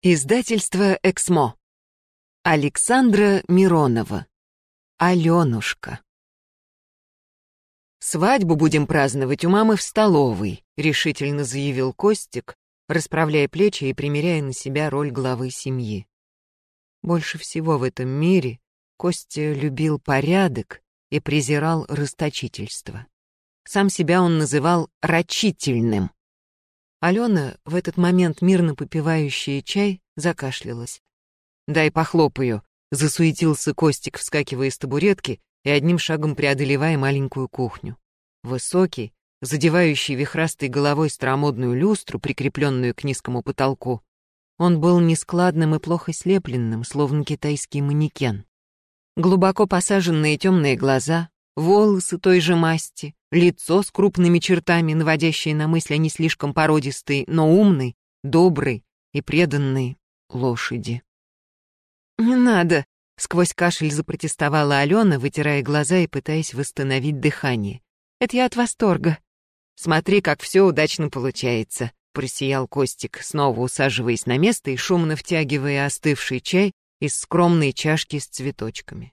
Издательство «Эксмо». Александра Миронова. Алёнушка. «Свадьбу будем праздновать у мамы в столовой», — решительно заявил Костик, расправляя плечи и примеряя на себя роль главы семьи. Больше всего в этом мире Костя любил порядок и презирал расточительство. Сам себя он называл «рачительным», Алена, в этот момент мирно попивающая чай, закашлялась. «Дай похлопаю», — засуетился Костик, вскакивая с табуретки и одним шагом преодолевая маленькую кухню. Высокий, задевающий вихрастой головой старомодную люстру, прикрепленную к низкому потолку, он был нескладным и плохо слепленным, словно китайский манекен. Глубоко посаженные темные глаза, волосы той же масти, лицо с крупными чертами, наводящее на мысль о не слишком породистой, но умной, доброй и преданной лошади. «Не надо!» — сквозь кашель запротестовала Алена, вытирая глаза и пытаясь восстановить дыхание. «Это я от восторга». «Смотри, как все удачно получается», — просиял Костик, снова усаживаясь на место и шумно втягивая остывший чай из скромной чашки с цветочками.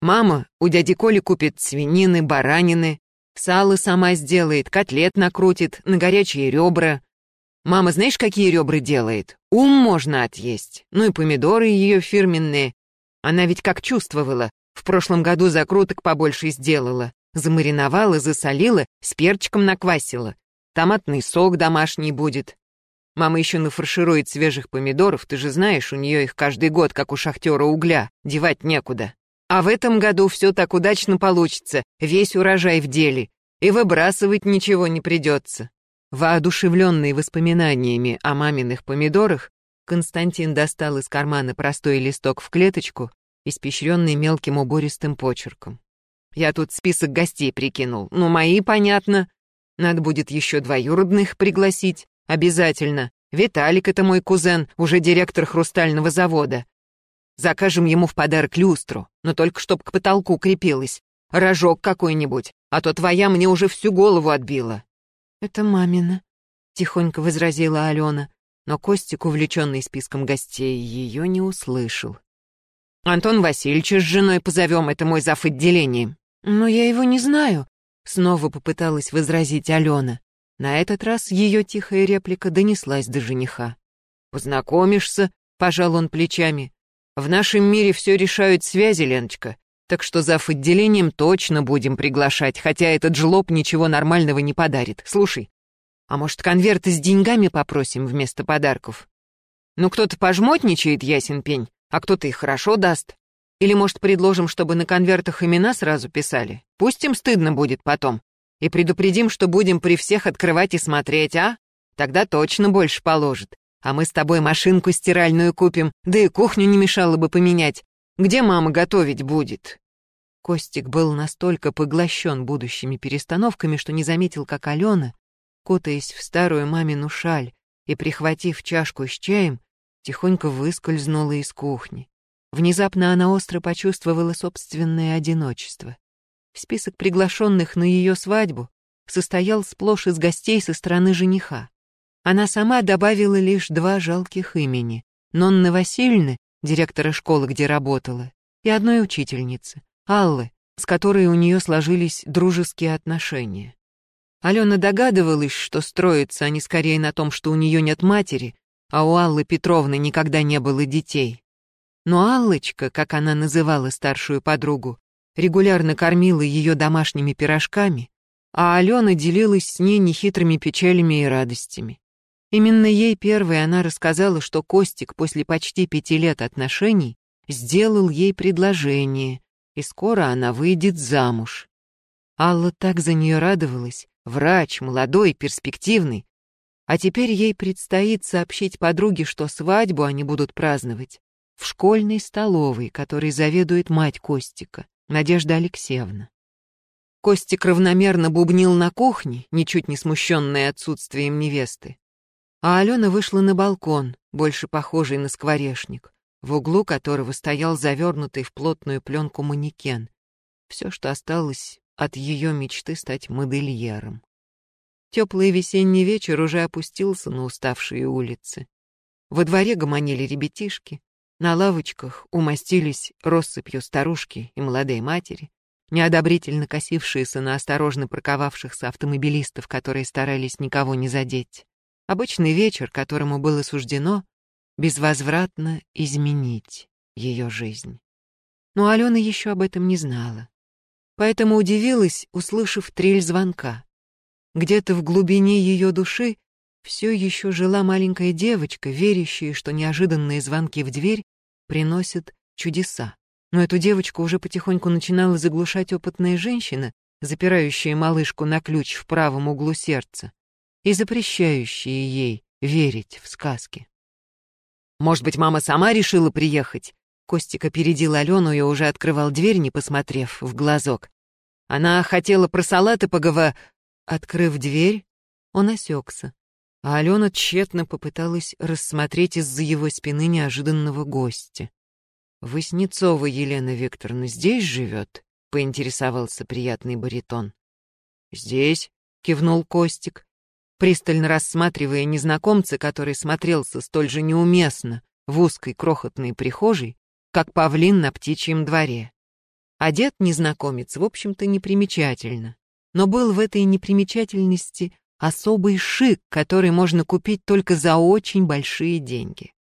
«Мама у дяди Коли купит свинины, баранины, Сало сама сделает, котлет накрутит, на горячие ребра. Мама знаешь, какие ребра делает? Ум можно отъесть. Ну и помидоры ее фирменные. Она ведь как чувствовала. В прошлом году закруток побольше сделала. Замариновала, засолила, с перчиком наквасила. Томатный сок домашний будет. Мама еще нафарширует свежих помидоров, ты же знаешь, у нее их каждый год, как у шахтера угля, девать некуда. А в этом году все так удачно получится, весь урожай в деле, и выбрасывать ничего не придется. Воодушевленный воспоминаниями о маминых помидорах, Константин достал из кармана простой листок в клеточку, испещренный мелким убористым почерком. Я тут список гостей прикинул. Ну, мои, понятно. Надо будет еще двоюродных пригласить. Обязательно. Виталик — это мой кузен, уже директор хрустального завода. Закажем ему в подарок люстру, но только чтоб к потолку крепилась. Рожок какой-нибудь, а то твоя мне уже всю голову отбила». «Это мамина», — тихонько возразила Алена, но Костик, увлеченный списком гостей, ее не услышал. «Антон Васильевича с женой позовем, это мой зав. отделением». «Но я его не знаю», — снова попыталась возразить Алена. На этот раз ее тихая реплика донеслась до жениха. «Познакомишься», — пожал он плечами. В нашем мире все решают связи, Леночка. Так что зав. отделением точно будем приглашать, хотя этот жлоб ничего нормального не подарит. Слушай, а может, конверты с деньгами попросим вместо подарков? Ну, кто-то пожмотничает, ясен пень, а кто-то их хорошо даст. Или, может, предложим, чтобы на конвертах имена сразу писали? Пусть им стыдно будет потом. И предупредим, что будем при всех открывать и смотреть, а? Тогда точно больше положит. А мы с тобой машинку стиральную купим, да и кухню не мешало бы поменять. Где мама готовить будет?» Костик был настолько поглощен будущими перестановками, что не заметил, как Алена, кутаясь в старую мамину шаль и прихватив чашку с чаем, тихонько выскользнула из кухни. Внезапно она остро почувствовала собственное одиночество. Список приглашенных на ее свадьбу состоял сплошь из гостей со стороны жениха. Она сама добавила лишь два жалких имени — Нонны Васильевны, директора школы, где работала, и одной учительницы, Аллы, с которой у нее сложились дружеские отношения. Алена догадывалась, что строятся они скорее на том, что у нее нет матери, а у Аллы Петровны никогда не было детей. Но Аллочка, как она называла старшую подругу, регулярно кормила ее домашними пирожками, а Алена делилась с ней нехитрыми печалями и радостями. Именно ей первой она рассказала, что Костик после почти пяти лет отношений сделал ей предложение, и скоро она выйдет замуж. Алла так за нее радовалась, врач, молодой, перспективный. А теперь ей предстоит сообщить подруге, что свадьбу они будут праздновать в школьной столовой, которой заведует мать Костика, Надежда Алексеевна. Костик равномерно бубнил на кухне, ничуть не смущенный отсутствием невесты а Алена вышла на балкон, больше похожий на скворечник, в углу которого стоял завернутый в плотную пленку манекен. Все, что осталось от ее мечты стать модельером. Теплый весенний вечер уже опустился на уставшие улицы. Во дворе гомонили ребятишки, на лавочках умостились россыпью старушки и молодые матери, неодобрительно косившиеся на осторожно парковавшихся автомобилистов, которые старались никого не задеть. Обычный вечер, которому было суждено безвозвратно изменить ее жизнь. Но Алена еще об этом не знала. Поэтому удивилась, услышав трель звонка. Где-то в глубине ее души все еще жила маленькая девочка, верящая, что неожиданные звонки в дверь приносят чудеса. Но эту девочку уже потихоньку начинала заглушать опытная женщина, запирающая малышку на ключ в правом углу сердца и запрещающая ей верить в сказки. Может быть, мама сама решила приехать? Костик опередил Алену и уже открывал дверь, не посмотрев в глазок. Она хотела про салаты поговор... Открыв дверь, он осекся, а Алена тщетно попыталась рассмотреть из-за его спины неожиданного гостя. «Воснецова Елена Викторовна здесь живет?» — поинтересовался приятный баритон. «Здесь», — кивнул Костик, пристально рассматривая незнакомца, который смотрелся столь же неуместно в узкой крохотной прихожей, как павлин на птичьем дворе. Одет незнакомец, в общем-то, непримечательно, но был в этой непримечательности особый шик, который можно купить только за очень большие деньги.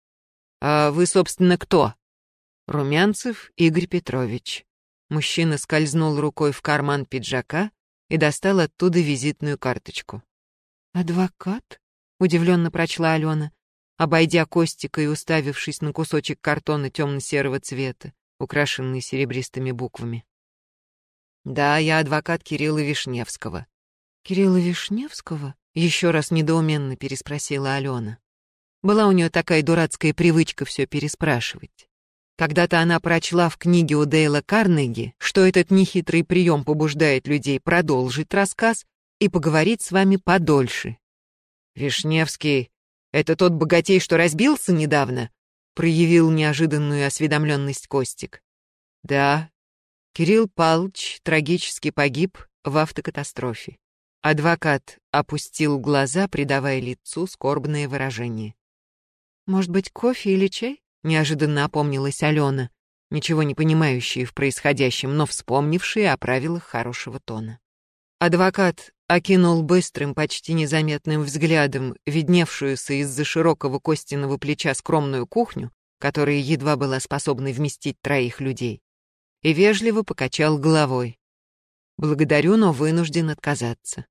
«А вы, собственно, кто?» «Румянцев Игорь Петрович». Мужчина скользнул рукой в карман пиджака и достал оттуда визитную карточку. «Адвокат?» — удивленно прочла Алена, обойдя Костика и уставившись на кусочек картона темно-серого цвета, украшенный серебристыми буквами. «Да, я адвокат Кирилла Вишневского». «Кирилла Вишневского?» — еще раз недоуменно переспросила Алена. Была у нее такая дурацкая привычка все переспрашивать. Когда-то она прочла в книге у Дейла Карнеги, что этот нехитрый прием побуждает людей продолжить рассказ и поговорить с вами подольше. «Вишневский — это тот богатей, что разбился недавно?» — проявил неожиданную осведомленность Костик. «Да, Кирилл Палч трагически погиб в автокатастрофе. Адвокат опустил глаза, придавая лицу скорбное выражение. «Может быть, кофе или чай?» — неожиданно опомнилась Алена, ничего не понимающая в происходящем, но вспомнившая о правилах хорошего тона. Адвокат окинул быстрым, почти незаметным взглядом видневшуюся из-за широкого костяного плеча скромную кухню, которая едва была способна вместить троих людей и вежливо покачал головой. «Благодарю, но вынужден отказаться.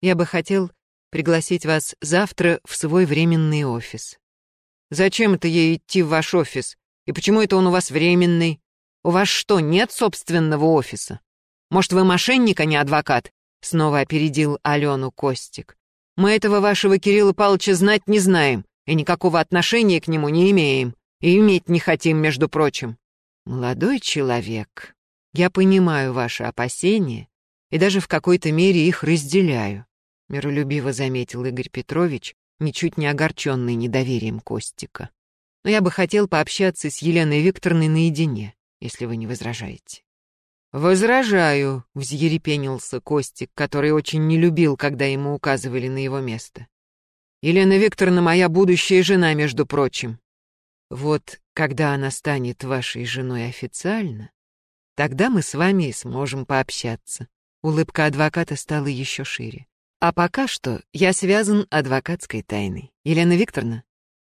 Я бы хотел пригласить вас завтра в свой временный офис». «Зачем это ей идти в ваш офис? И почему это он у вас временный? У вас что, нет собственного офиса? Может, вы мошенник, а не адвокат?» Снова опередил Алену Костик. «Мы этого вашего Кирилла Павловича знать не знаем, и никакого отношения к нему не имеем, и иметь не хотим, между прочим. «Молодой человек, я понимаю ваши опасения и даже в какой-то мере их разделяю», миролюбиво заметил Игорь Петрович, ничуть не огорченный недоверием Костика. «Но я бы хотел пообщаться с Еленой Викторовной наедине, если вы не возражаете». «Возражаю», — взъерепенился Костик, который очень не любил, когда ему указывали на его место. «Елена Викторовна моя будущая жена, между прочим. Вот когда она станет вашей женой официально, тогда мы с вами и сможем пообщаться. Улыбка адвоката стала еще шире. А пока что я связан адвокатской тайной. Елена Викторовна?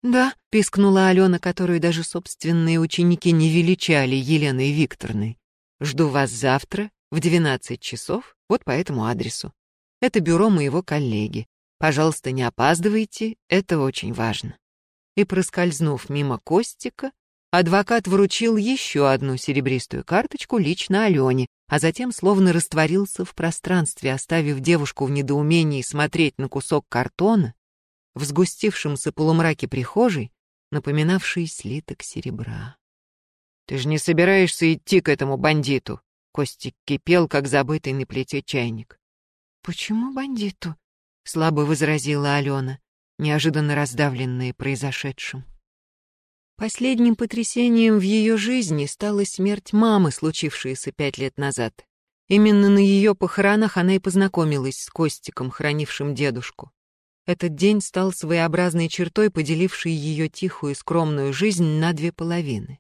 Да, пискнула Алена, которую даже собственные ученики не величали Еленой Викторовной. Жду вас завтра в 12 часов вот по этому адресу. Это бюро моего коллеги. Пожалуйста, не опаздывайте, это очень важно и, проскользнув мимо Костика, адвокат вручил еще одну серебристую карточку лично Алене, а затем словно растворился в пространстве, оставив девушку в недоумении смотреть на кусок картона, в сгустившемся полумраке прихожей, напоминавший слиток серебра. «Ты же не собираешься идти к этому бандиту?» Костик кипел, как забытый на плите чайник. «Почему бандиту?» — слабо возразила Алена неожиданно раздавленные произошедшим. Последним потрясением в ее жизни стала смерть мамы, случившаяся пять лет назад. Именно на ее похоронах она и познакомилась с Костиком, хранившим дедушку. Этот день стал своеобразной чертой, поделившей ее тихую и скромную жизнь на две половины.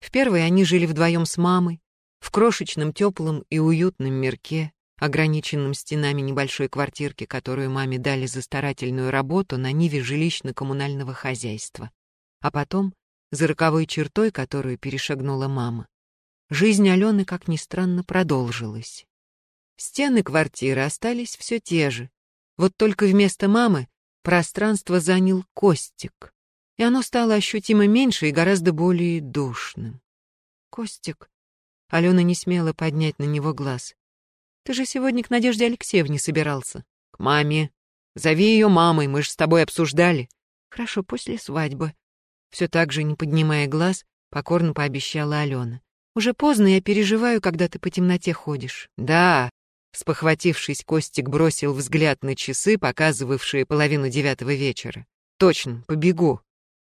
В первой они жили вдвоем с мамой, в крошечном, теплом и уютном мирке, ограниченном стенами небольшой квартирки, которую маме дали за старательную работу на ниве жилищно-коммунального хозяйства. А потом, за роковой чертой, которую перешагнула мама, жизнь Алены, как ни странно, продолжилась. Стены квартиры остались все те же, вот только вместо мамы пространство занял Костик, и оно стало ощутимо меньше и гораздо более душным. «Костик», — Алена не смела поднять на него глаз, «ты же сегодня к Надежде Алексеевне собирался». «К маме. Зови ее мамой, мы же с тобой обсуждали». «Хорошо, после свадьбы». Все так же, не поднимая глаз, покорно пообещала Алена. «Уже поздно, я переживаю, когда ты по темноте ходишь». «Да, Спохватившись, Костик бросил взгляд на часы, показывавшие половину девятого вечера. «Точно, побегу.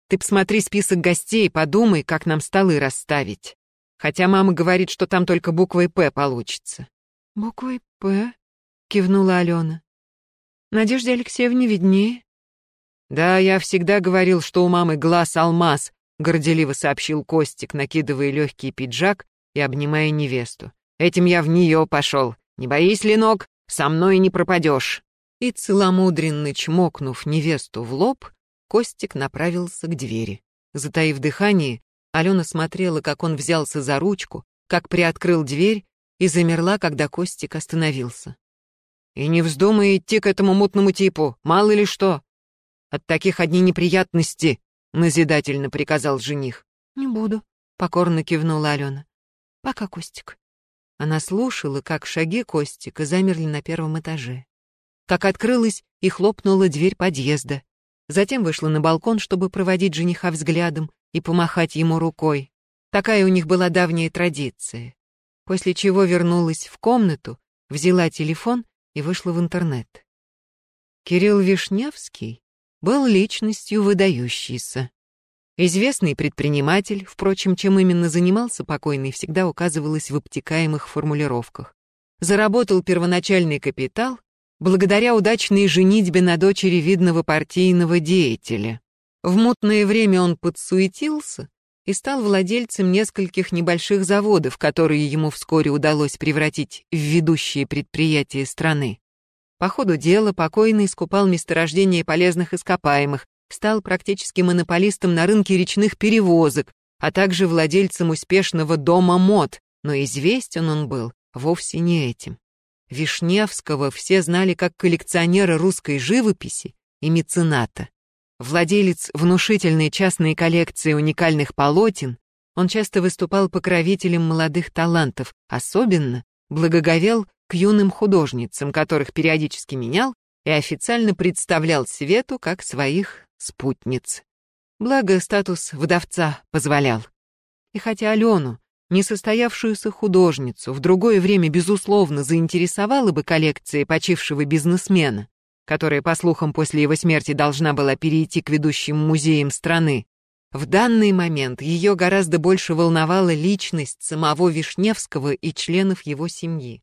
Ты посмотри список гостей, подумай, как нам столы расставить. Хотя мама говорит, что там только буквой «П» получится». «Буквой «П»?» — кивнула Алена. «Надежде Алексеевне виднее». «Да, я всегда говорил, что у мамы глаз алмаз», — горделиво сообщил Костик, накидывая легкий пиджак и обнимая невесту. «Этим я в нее пошел. Не боись, Ленок, со мной не пропадешь. И целомудренно чмокнув невесту в лоб, Костик направился к двери. Затаив дыхание, Алена смотрела, как он взялся за ручку, как приоткрыл дверь и замерла, когда Костик остановился. «И не вздумай идти к этому мутному типу, мало ли что. От таких одни неприятности», — назидательно приказал жених. «Не буду», — покорно кивнула Алена. «Пока, Костик». Она слушала, как шаги Костика замерли на первом этаже. Как открылась и хлопнула дверь подъезда. Затем вышла на балкон, чтобы проводить жениха взглядом и помахать ему рукой. Такая у них была давняя традиция. После чего вернулась в комнату, взяла телефон и вышла в интернет. Кирилл Вишневский был личностью выдающейся. Известный предприниматель, впрочем, чем именно занимался покойный, всегда указывалось в обтекаемых формулировках. Заработал первоначальный капитал благодаря удачной женитьбе на дочери видного партийного деятеля. В мутное время он подсуетился и стал владельцем нескольких небольших заводов, которые ему вскоре удалось превратить в ведущие предприятия страны. По ходу дела покойный скупал месторождения полезных ископаемых, стал практически монополистом на рынке речных перевозок, а также владельцем успешного дома мод, но известен он был вовсе не этим. Вишневского все знали как коллекционера русской живописи и мецената. Владелец внушительной частной коллекции уникальных полотен, он часто выступал покровителем молодых талантов, особенно благоговел к юным художницам, которых периодически менял и официально представлял свету как своих спутниц. Благо, статус вдовца позволял. И хотя Алену, несостоявшуюся художницу, в другое время, безусловно, заинтересовала бы коллекция почившего бизнесмена, которая, по слухам, после его смерти должна была перейти к ведущим музеям страны, в данный момент ее гораздо больше волновала личность самого Вишневского и членов его семьи.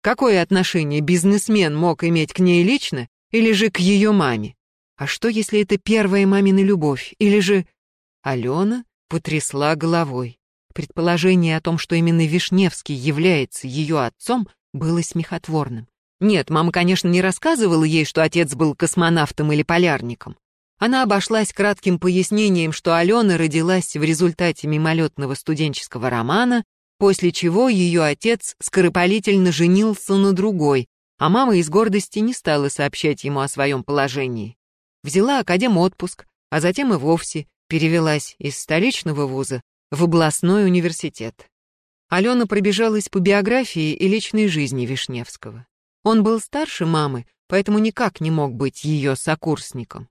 Какое отношение бизнесмен мог иметь к ней лично или же к ее маме? А что, если это первая мамина любовь? Или же... Алена потрясла головой. Предположение о том, что именно Вишневский является ее отцом, было смехотворным. Нет, мама, конечно, не рассказывала ей, что отец был космонавтом или полярником. Она обошлась кратким пояснением, что Алена родилась в результате мимолетного студенческого романа, после чего ее отец скоропалительно женился на другой, а мама из гордости не стала сообщать ему о своем положении взяла академ отпуск, а затем и вовсе перевелась из столичного вуза в областной университет. Алена пробежалась по биографии и личной жизни Вишневского. Он был старше мамы, поэтому никак не мог быть ее сокурсником.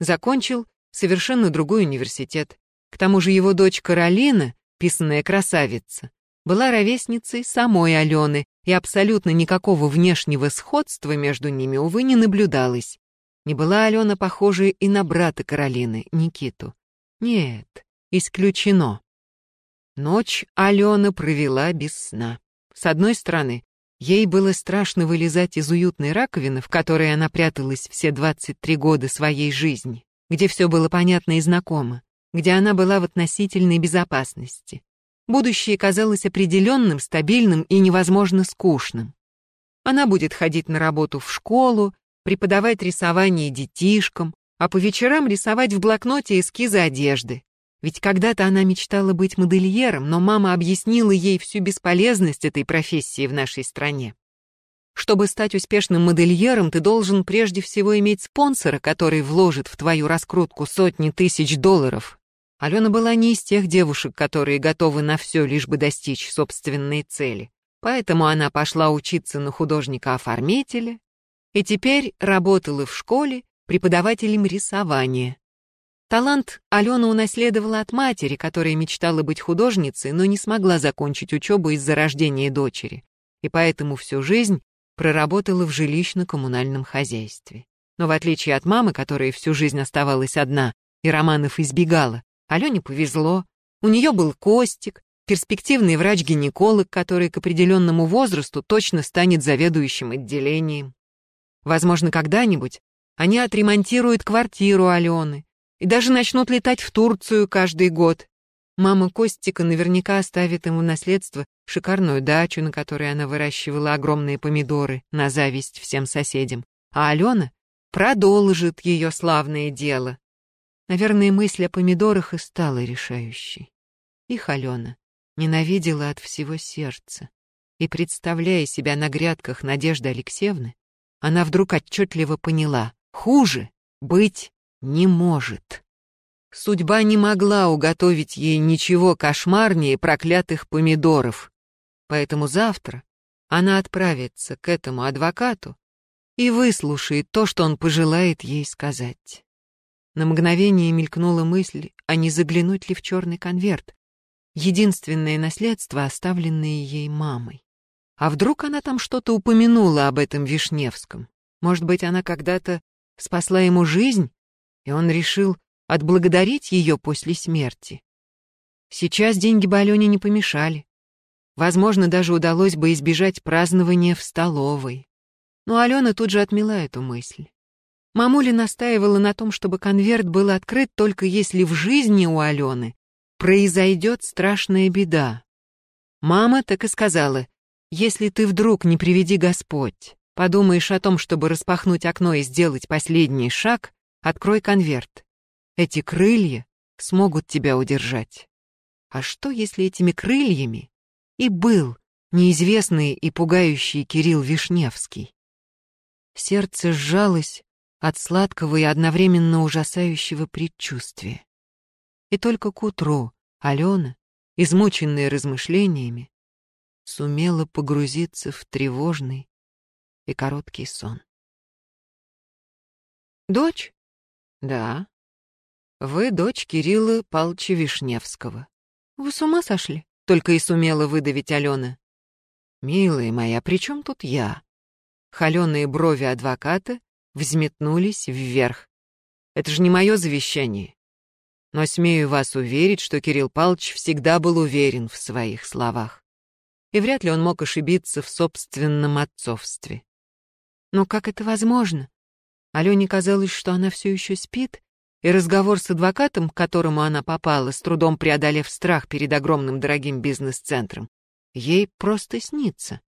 Закончил совершенно другой университет. К тому же его дочь Каролина, писанная красавица, была ровесницей самой Алены, и абсолютно никакого внешнего сходства между ними, увы, не наблюдалось. Не была Алена похожа и на брата Каролины, Никиту. Нет, исключено. Ночь Алена провела без сна. С одной стороны, Ей было страшно вылезать из уютной раковины, в которой она пряталась все 23 года своей жизни, где все было понятно и знакомо, где она была в относительной безопасности. Будущее казалось определенным, стабильным и невозможно скучным. Она будет ходить на работу в школу, преподавать рисование детишкам, а по вечерам рисовать в блокноте эскизы одежды. Ведь когда-то она мечтала быть модельером, но мама объяснила ей всю бесполезность этой профессии в нашей стране. Чтобы стать успешным модельером, ты должен прежде всего иметь спонсора, который вложит в твою раскрутку сотни тысяч долларов. Алена была не из тех девушек, которые готовы на все, лишь бы достичь собственной цели. Поэтому она пошла учиться на художника-оформителя и теперь работала в школе преподавателем рисования. Талант Алена унаследовала от матери, которая мечтала быть художницей, но не смогла закончить учебу из-за рождения дочери, и поэтому всю жизнь проработала в жилищно-коммунальном хозяйстве. Но в отличие от мамы, которая всю жизнь оставалась одна и романов избегала, Алене повезло. У нее был Костик, перспективный врач-гинеколог, который к определенному возрасту точно станет заведующим отделением. Возможно, когда-нибудь они отремонтируют квартиру Алены, и даже начнут летать в Турцию каждый год. Мама Костика наверняка оставит ему в наследство шикарную дачу, на которой она выращивала огромные помидоры, на зависть всем соседям. А Алена продолжит ее славное дело. Наверное, мысль о помидорах и стала решающей. Их Алена ненавидела от всего сердца. И, представляя себя на грядках Надежды Алексеевны, она вдруг отчетливо поняла — хуже быть не может. Судьба не могла уготовить ей ничего кошмарнее проклятых помидоров. Поэтому завтра она отправится к этому адвокату и выслушает то, что он пожелает ей сказать. На мгновение мелькнула мысль, а не заглянуть ли в черный конверт, единственное наследство, оставленное ей мамой. А вдруг она там что-то упомянула об этом Вишневском? Может быть, она когда-то спасла ему жизнь и он решил отблагодарить ее после смерти. Сейчас деньги бы Алене не помешали. Возможно, даже удалось бы избежать празднования в столовой. Но Алена тут же отмела эту мысль. Мамуля настаивала на том, чтобы конверт был открыт только если в жизни у Алены произойдет страшная беда. Мама так и сказала, если ты вдруг, не приведи Господь, подумаешь о том, чтобы распахнуть окно и сделать последний шаг, Открой конверт. Эти крылья смогут тебя удержать. А что, если этими крыльями и был неизвестный и пугающий Кирилл Вишневский? Сердце сжалось от сладкого и одновременно ужасающего предчувствия. И только к утру Алена, измученная размышлениями, сумела погрузиться в тревожный и короткий сон. Дочь да. Вы дочь Кирилла Палча Вишневского. Вы с ума сошли? Только и сумела выдавить Алена. Милая моя, при чем тут я? Холеные брови адвоката взметнулись вверх. Это же не мое завещание. Но смею вас уверить, что Кирилл Палч всегда был уверен в своих словах. И вряд ли он мог ошибиться в собственном отцовстве. Но как это возможно? Алене казалось, что она все еще спит, и разговор с адвокатом, к которому она попала, с трудом преодолев страх перед огромным дорогим бизнес-центром, ей просто снится.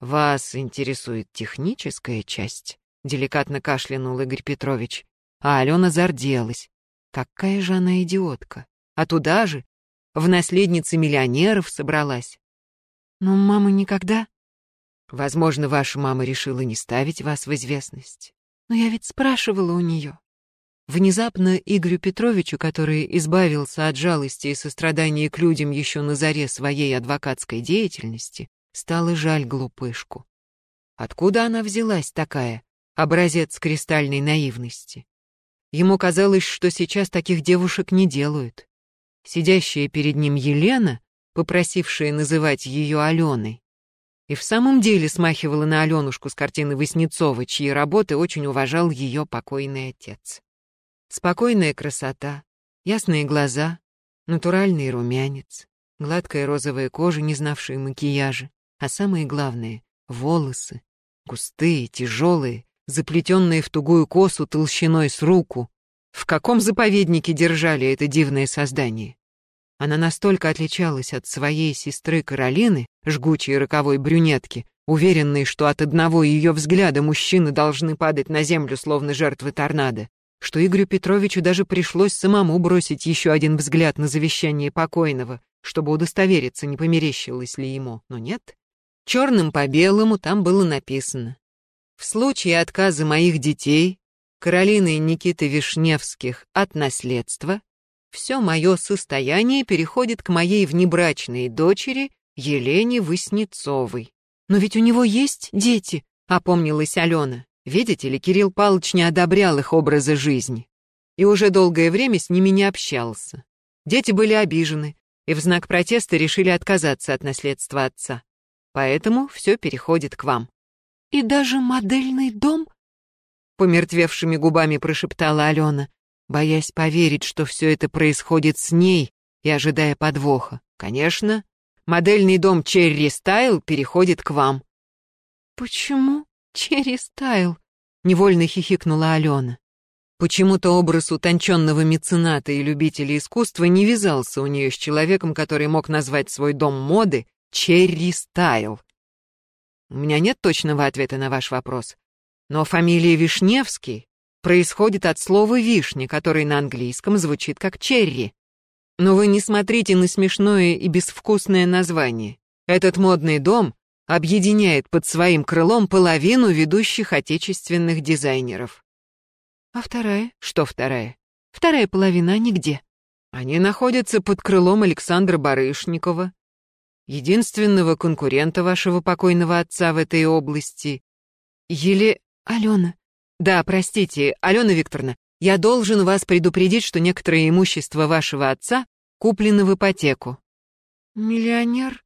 «Вас интересует техническая часть?» — деликатно кашлянул Игорь Петрович. А Алена зарделась. Какая же она идиотка. А туда же, в наследнице миллионеров собралась. Но мама никогда... Возможно, ваша мама решила не ставить вас в известность. Но я ведь спрашивала у нее. Внезапно Игорю Петровичу, который избавился от жалости и сострадания к людям еще на заре своей адвокатской деятельности, стало жаль глупышку. Откуда она взялась такая, образец кристальной наивности? Ему казалось, что сейчас таких девушек не делают. Сидящая перед ним Елена, попросившая называть ее Аленой, и в самом деле смахивала на Аленушку с картины Васнецова, чьи работы очень уважал ее покойный отец. Спокойная красота, ясные глаза, натуральный румянец, гладкая розовая кожа, не знавшая макияжа, а самое главное Волосы, густые, тяжелые, заплетенные в тугую косу толщиной с руку. В каком заповеднике держали это дивное создание? Она настолько отличалась от своей сестры Каролины, жгучей роковой брюнетки, уверенной, что от одного ее взгляда мужчины должны падать на землю, словно жертвы торнадо, что Игорю Петровичу даже пришлось самому бросить еще один взгляд на завещание покойного, чтобы удостовериться, не померещилось ли ему. Но нет. Черным по белому там было написано. В случае отказа моих детей, Каролины и Никиты Вишневских, от наследства, все мое состояние переходит к моей внебрачной дочери Елене Васнецовой. «Но ведь у него есть дети», — опомнилась Алена. Видите ли, Кирилл Павлович не одобрял их образа жизни и уже долгое время с ними не общался. Дети были обижены и в знак протеста решили отказаться от наследства отца. Поэтому все переходит к вам. «И даже модельный дом?» Помертвевшими губами прошептала Алена, боясь поверить, что все это происходит с ней и ожидая подвоха. «Конечно, модельный дом Черри Стайл переходит к вам». «Почему Черри Стайл?» — невольно хихикнула Алена. Почему-то образ утонченного мецената и любителя искусства не вязался у нее с человеком, который мог назвать свой дом моды Черри Стайл. У меня нет точного ответа на ваш вопрос, но фамилия Вишневский происходит от слова «вишня», который на английском звучит как «черри». Но вы не смотрите на смешное и безвкусное название. Этот модный дом объединяет под своим крылом половину ведущих отечественных дизайнеров. А вторая? Что вторая? Вторая половина нигде. Они находятся под крылом Александра Барышникова, единственного конкурента вашего покойного отца в этой области. Еле... Алена. Да, простите, Алена Викторовна, я должен вас предупредить, что некоторое имущество вашего отца куплено в ипотеку. Миллионер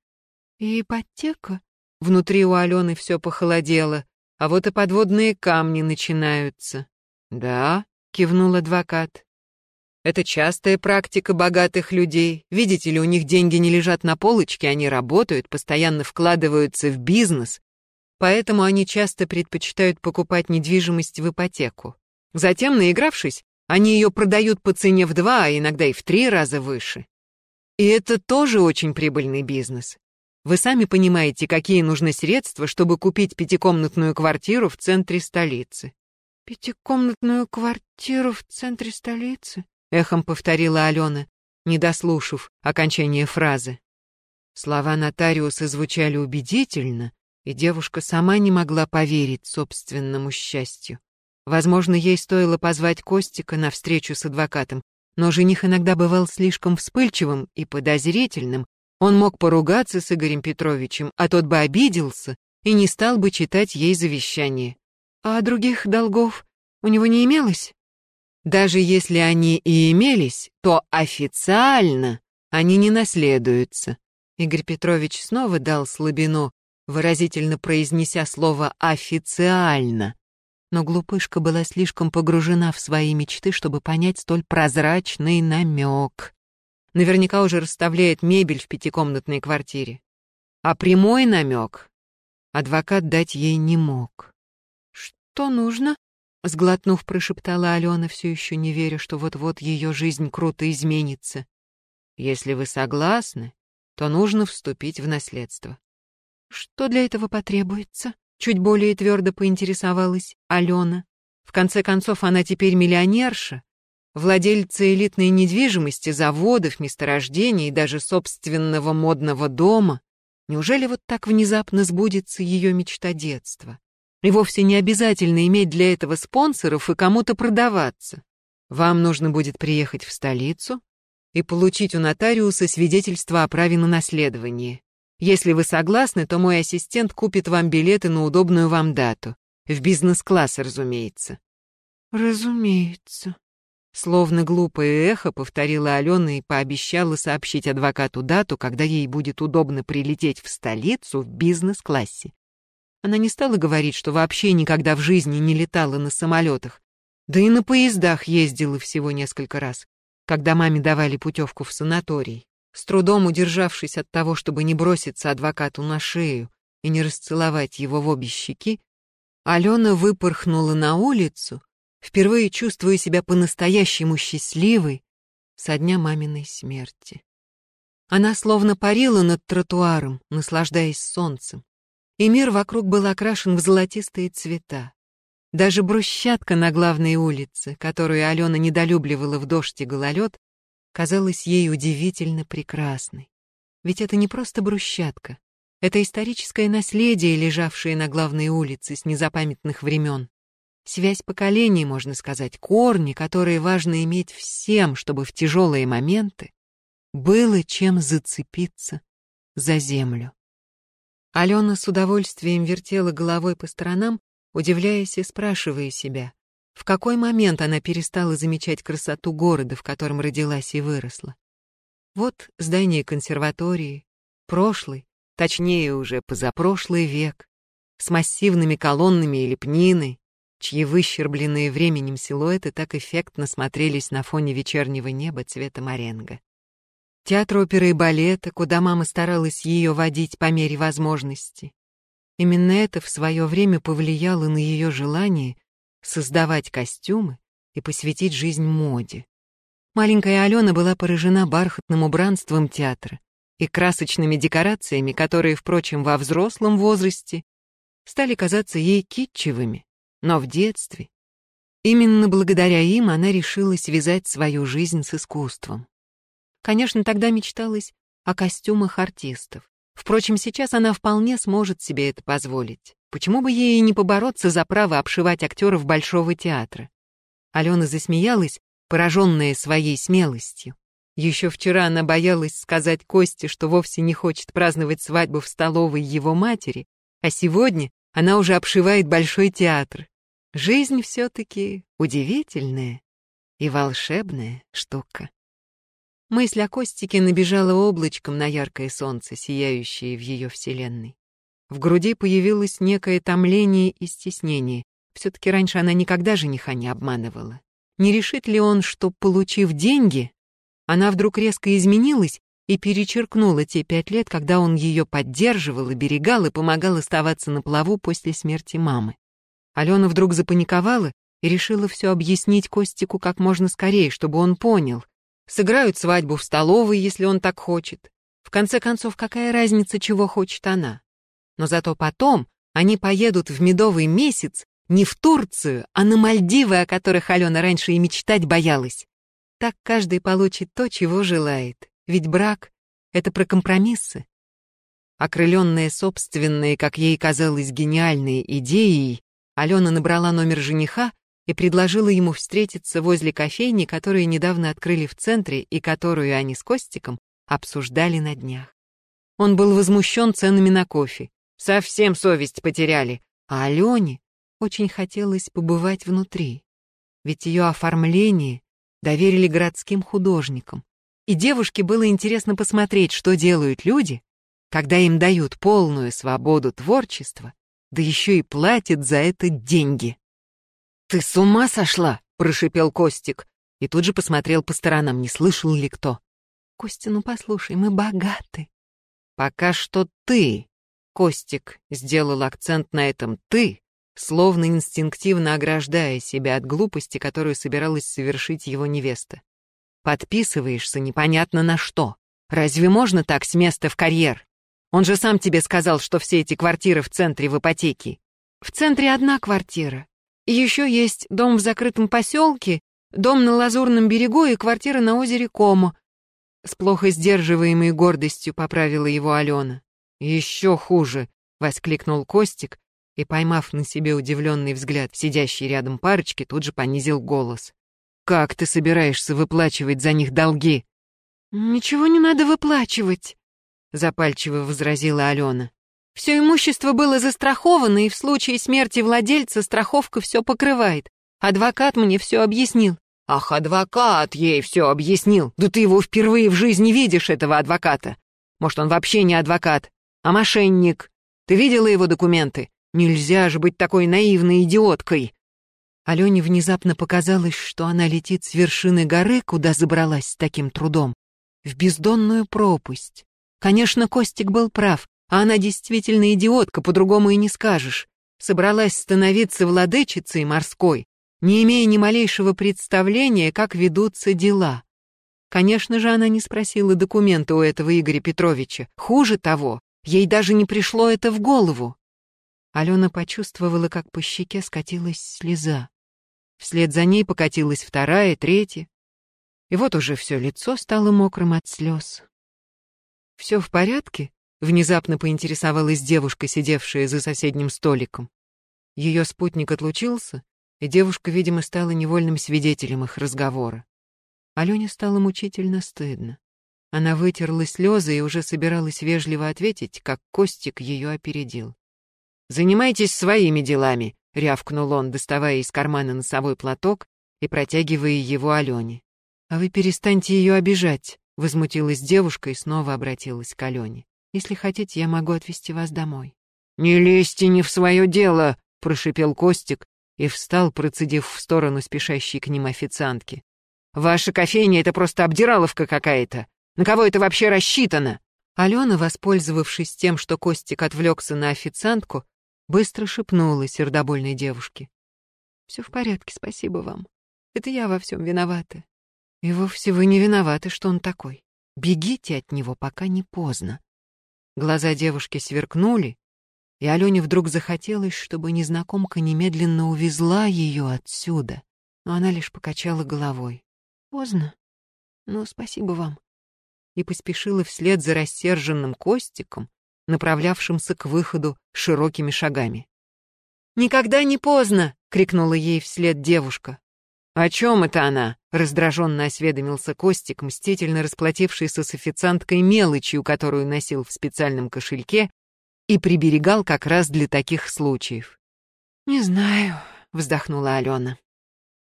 и ипотека? Внутри у Алены все похолодело, а вот и подводные камни начинаются. «Да», — кивнул адвокат. «Это частая практика богатых людей. Видите ли, у них деньги не лежат на полочке, они работают, постоянно вкладываются в бизнес, поэтому они часто предпочитают покупать недвижимость в ипотеку. Затем, наигравшись, они ее продают по цене в два, а иногда и в три раза выше. И это тоже очень прибыльный бизнес. Вы сами понимаете, какие нужны средства, чтобы купить пятикомнатную квартиру в центре столицы. «Пятикомнатную квартиру в центре столицы?» — эхом повторила Алена, не дослушав окончания фразы. Слова нотариуса звучали убедительно, и девушка сама не могла поверить собственному счастью. Возможно, ей стоило позвать Костика на встречу с адвокатом, но жених иногда бывал слишком вспыльчивым и подозрительным. Он мог поругаться с Игорем Петровичем, а тот бы обиделся и не стал бы читать ей завещание. А других долгов у него не имелось? Даже если они и имелись, то официально они не наследуются. Игорь Петрович снова дал слабину, выразительно произнеся слово «официально». Но глупышка была слишком погружена в свои мечты, чтобы понять столь прозрачный намек. Наверняка уже расставляет мебель в пятикомнатной квартире. А прямой намек адвокат дать ей не мог. «Что нужно?» — сглотнув, прошептала Алена, все еще не веря, что вот-вот ее жизнь круто изменится. «Если вы согласны, то нужно вступить в наследство». «Что для этого потребуется?» — чуть более твердо поинтересовалась Алена. В конце концов, она теперь миллионерша, владельца элитной недвижимости, заводов, месторождений и даже собственного модного дома. Неужели вот так внезапно сбудется ее мечта детства? И вовсе не обязательно иметь для этого спонсоров и кому-то продаваться. Вам нужно будет приехать в столицу и получить у нотариуса свидетельство о праве на наследование. Если вы согласны, то мой ассистент купит вам билеты на удобную вам дату. В бизнес-класс, разумеется. Разумеется. Словно глупое эхо повторила Алена и пообещала сообщить адвокату дату, когда ей будет удобно прилететь в столицу в бизнес-классе. Она не стала говорить, что вообще никогда в жизни не летала на самолетах, да и на поездах ездила всего несколько раз, когда маме давали путевку в санаторий, с трудом удержавшись от того, чтобы не броситься адвокату на шею, и не расцеловать его в обе щеки, Алена выпорхнула на улицу, впервые чувствуя себя по-настоящему счастливой со дня маминой смерти. Она словно парила над тротуаром, наслаждаясь солнцем, и мир вокруг был окрашен в золотистые цвета. Даже брусчатка на главной улице, которую Алена недолюбливала в дождь и гололед, казалась ей удивительно прекрасной. Ведь это не просто брусчатка. Это историческое наследие, лежавшее на главной улице с незапамятных времен. Связь поколений, можно сказать, корни, которые важно иметь всем, чтобы в тяжелые моменты было чем зацепиться за землю. Алена с удовольствием вертела головой по сторонам, удивляясь и спрашивая себя, в какой момент она перестала замечать красоту города, в котором родилась и выросла. Вот здание консерватории, прошлый, точнее уже позапрошлый век, с массивными колоннами и лепниной, чьи выщербленные временем силуэты так эффектно смотрелись на фоне вечернего неба цвета моренго. Театр оперы и балета, куда мама старалась ее водить по мере возможности. Именно это в свое время повлияло на ее желание создавать костюмы и посвятить жизнь моде. Маленькая Алена была поражена бархатным убранством театра и красочными декорациями, которые, впрочем, во взрослом возрасте стали казаться ей китчевыми, но в детстве. Именно благодаря им она решила связать свою жизнь с искусством. Конечно, тогда мечталось о костюмах артистов. Впрочем, сейчас она вполне сможет себе это позволить. Почему бы ей не побороться за право обшивать актеров Большого театра? Алена засмеялась, пораженная своей смелостью. Еще вчера она боялась сказать Косте, что вовсе не хочет праздновать свадьбу в столовой его матери, а сегодня она уже обшивает Большой театр. Жизнь все-таки удивительная и волшебная штука. Мысль о Костике набежала облачком на яркое солнце, сияющее в ее вселенной. В груди появилось некое томление и стеснение. Все-таки раньше она никогда жениха не обманывала. Не решит ли он, что, получив деньги, она вдруг резко изменилась и перечеркнула те пять лет, когда он ее поддерживал, оберегал и помогал оставаться на плаву после смерти мамы. Алена вдруг запаниковала и решила все объяснить Костику как можно скорее, чтобы он понял. Сыграют свадьбу в столовой, если он так хочет. В конце концов, какая разница, чего хочет она? Но зато потом они поедут в медовый месяц не в Турцию, а на Мальдивы, о которых Алена раньше и мечтать боялась. Так каждый получит то, чего желает. Ведь брак — это про компромиссы. Окрыленная собственной, как ей казалось, гениальной идеей, Алена набрала номер жениха и предложила ему встретиться возле кофейни, которую недавно открыли в центре и которую они с Костиком обсуждали на днях. Он был возмущен ценами на кофе. Совсем совесть потеряли. А Алене очень хотелось побывать внутри, ведь ее оформление доверили городским художникам, и девушке было интересно посмотреть, что делают люди, когда им дают полную свободу творчества, да еще и платят за это деньги. «Ты с ума сошла?» — прошипел Костик, и тут же посмотрел по сторонам, не слышал ли кто. «Костя, ну послушай, мы богаты». «Пока что ты», — Костик сделал акцент на этом «ты», словно инстинктивно ограждая себя от глупости, которую собиралась совершить его невеста. Подписываешься непонятно на что. Разве можно так с места в карьер? Он же сам тебе сказал, что все эти квартиры в центре в ипотеке. В центре одна квартира. Еще есть дом в закрытом поселке, дом на Лазурном берегу и квартира на озере Комо. С плохо сдерживаемой гордостью поправила его Алена. Еще хуже, воскликнул Костик, и, поймав на себе удивленный взгляд сидящей рядом парочки, тут же понизил голос. «Как ты собираешься выплачивать за них долги?» «Ничего не надо выплачивать», — запальчиво возразила Алена. «Все имущество было застраховано, и в случае смерти владельца страховка все покрывает. Адвокат мне все объяснил». «Ах, адвокат ей все объяснил! Да ты его впервые в жизни видишь, этого адвоката! Может, он вообще не адвокат, а мошенник? Ты видела его документы? Нельзя же быть такой наивной идиоткой. Алене внезапно показалось, что она летит с вершины горы, куда забралась с таким трудом, в бездонную пропасть. Конечно, Костик был прав. А она действительно идиотка, по-другому и не скажешь. Собралась становиться владычицей морской, не имея ни малейшего представления, как ведутся дела. Конечно же, она не спросила документы у этого Игоря Петровича. Хуже того, ей даже не пришло это в голову. Алена почувствовала, как по щеке скатилась слеза. Вслед за ней покатилась вторая, третья. И вот уже все лицо стало мокрым от слез. «Все в порядке?» — внезапно поинтересовалась девушка, сидевшая за соседним столиком. Ее спутник отлучился, и девушка, видимо, стала невольным свидетелем их разговора. Алене стало мучительно стыдно. Она вытерла слезы и уже собиралась вежливо ответить, как Костик ее опередил. «Занимайтесь своими делами», — рявкнул он, доставая из кармана носовой платок и протягивая его Алене. «А вы перестаньте ее обижать», — возмутилась девушка и снова обратилась к Алене. «Если хотите, я могу отвезти вас домой». «Не лезьте не в свое дело», — прошипел Костик и встал, процедив в сторону спешащей к ним официантки. Ваша кофейня — это просто обдираловка какая-то. На кого это вообще рассчитано?» Алена, воспользовавшись тем, что Костик отвлекся на официантку, быстро шепнула сердобольной девушке. «Все в порядке, спасибо вам. Это я во всем виновата. И вовсе вы не виноваты, что он такой. Бегите от него, пока не поздно». Глаза девушки сверкнули, и Алене вдруг захотелось, чтобы незнакомка немедленно увезла ее отсюда, но она лишь покачала головой. Поздно. Но спасибо вам. И поспешила вслед за рассерженным Костиком, направлявшимся к выходу широкими шагами. «Никогда не поздно!» — крикнула ей вслед девушка. «О чем это она?» — раздраженно осведомился Костик, мстительно расплатившийся с официанткой мелочью, которую носил в специальном кошельке и приберегал как раз для таких случаев. «Не знаю», — вздохнула Алена.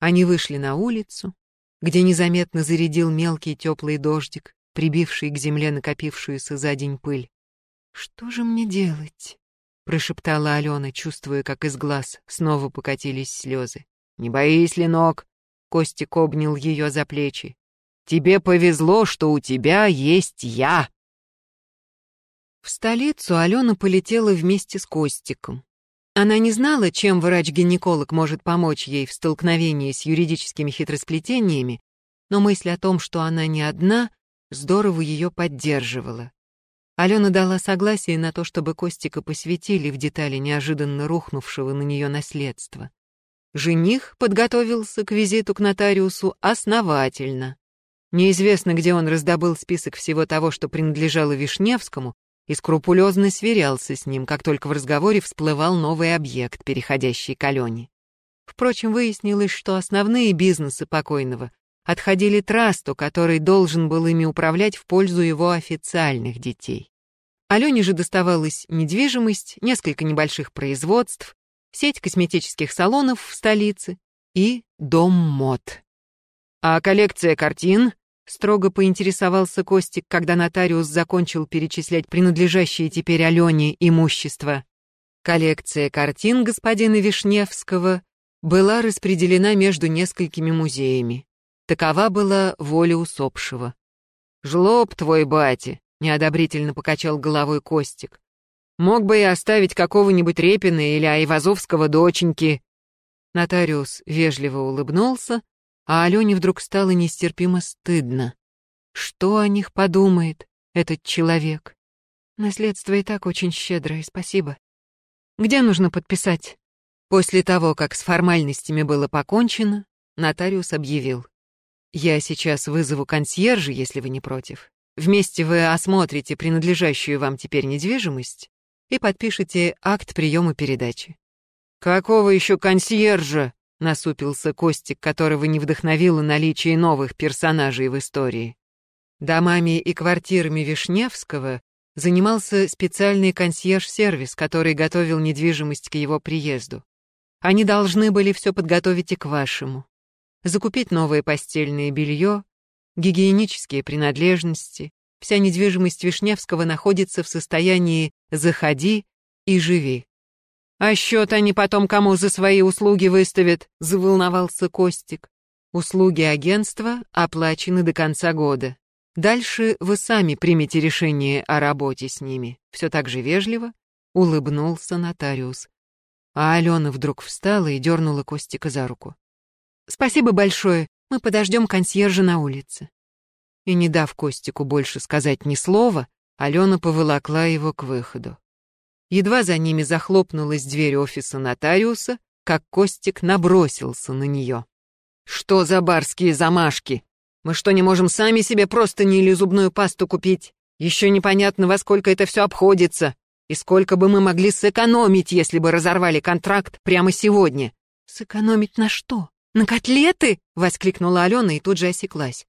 Они вышли на улицу, где незаметно зарядил мелкий теплый дождик, прибивший к земле накопившуюся за день пыль. «Что же мне делать?» — прошептала Алена, чувствуя, как из глаз снова покатились слезы. «Не боись, Ленок!» — Костик обнял ее за плечи. «Тебе повезло, что у тебя есть я!» В столицу Алена полетела вместе с Костиком. Она не знала, чем врач-гинеколог может помочь ей в столкновении с юридическими хитросплетениями, но мысль о том, что она не одна, здорово ее поддерживала. Алена дала согласие на то, чтобы Костика посвятили в детали неожиданно рухнувшего на нее наследства. Жених подготовился к визиту к нотариусу основательно. Неизвестно, где он раздобыл список всего того, что принадлежало Вишневскому, и скрупулезно сверялся с ним, как только в разговоре всплывал новый объект, переходящий к Алене. Впрочем, выяснилось, что основные бизнесы покойного отходили трасту, который должен был ими управлять в пользу его официальных детей. Алене же доставалась недвижимость, несколько небольших производств, сеть косметических салонов в столице и дом мод. «А коллекция картин?» Строго поинтересовался Костик, когда нотариус закончил перечислять принадлежащие теперь Алене имущество. Коллекция картин господина Вишневского была распределена между несколькими музеями. Такова была воля усопшего. «Жлоб твой, бати!» — неодобрительно покачал головой Костик. «Мог бы и оставить какого-нибудь Репина или Айвазовского доченьки». Нотариус вежливо улыбнулся, а Алене вдруг стало нестерпимо стыдно. Что о них подумает этот человек? Наследство и так очень щедрое, спасибо. Где нужно подписать? После того, как с формальностями было покончено, нотариус объявил. Я сейчас вызову консьержа, если вы не против. Вместе вы осмотрите принадлежащую вам теперь недвижимость и подпишете акт приема передачи. «Какого еще консьержа?» насупился Костик, которого не вдохновило наличие новых персонажей в истории. Домами и квартирами Вишневского занимался специальный консьерж-сервис, который готовил недвижимость к его приезду. Они должны были все подготовить и к вашему. Закупить новое постельное белье, гигиенические принадлежности. Вся недвижимость Вишневского находится в состоянии «заходи и живи». «А счет они потом кому за свои услуги выставят?» — заволновался Костик. «Услуги агентства оплачены до конца года. Дальше вы сами примете решение о работе с ними. Все так же вежливо улыбнулся нотариус. А Алена вдруг встала и дернула Костика за руку. «Спасибо большое, мы подождем консьержа на улице». И не дав Костику больше сказать ни слова, Алена поволокла его к выходу. Едва за ними захлопнулась дверь офиса нотариуса, как Костик набросился на нее. «Что за барские замашки? Мы что, не можем сами себе просто не или зубную пасту купить? Еще непонятно, во сколько это все обходится. И сколько бы мы могли сэкономить, если бы разорвали контракт прямо сегодня?» «Сэкономить на что? На котлеты?» — воскликнула Алена и тут же осеклась.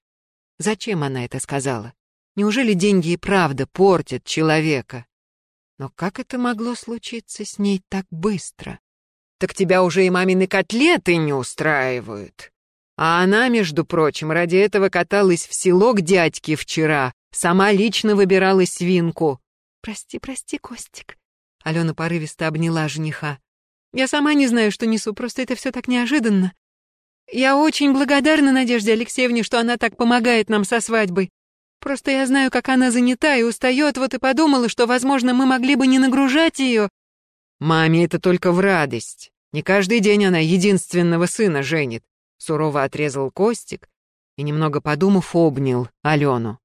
Зачем она это сказала? Неужели деньги и правда портят человека? Но как это могло случиться с ней так быстро? Так тебя уже и мамины котлеты не устраивают. А она, между прочим, ради этого каталась в село к дядьке вчера, сама лично выбирала свинку. «Прости, прости, Костик». Алена порывисто обняла жениха. «Я сама не знаю, что несу, просто это все так неожиданно. Я очень благодарна Надежде Алексеевне, что она так помогает нам со свадьбой. Просто я знаю, как она занята и устает, вот и подумала, что, возможно, мы могли бы не нагружать ее. Маме это только в радость. Не каждый день она единственного сына женит. Сурово отрезал Костик и, немного подумав, обнял Алену.